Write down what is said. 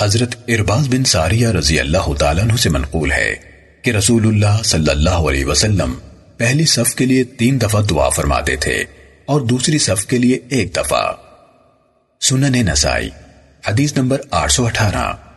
حضرت ارباز بن ساریہ رضی اللہ تعالیٰ عنہ سے منقول ہے کہ رسول اللہ صلی اللہ علیہ وسلم پہلی صف کے لیے تین دفعہ دعا فرماتے تھے اور دوسری صف کے لیے ایک دفعہ۔ سنن نسائی، حدیث نمبر آٹھ سو اٹھارہ۔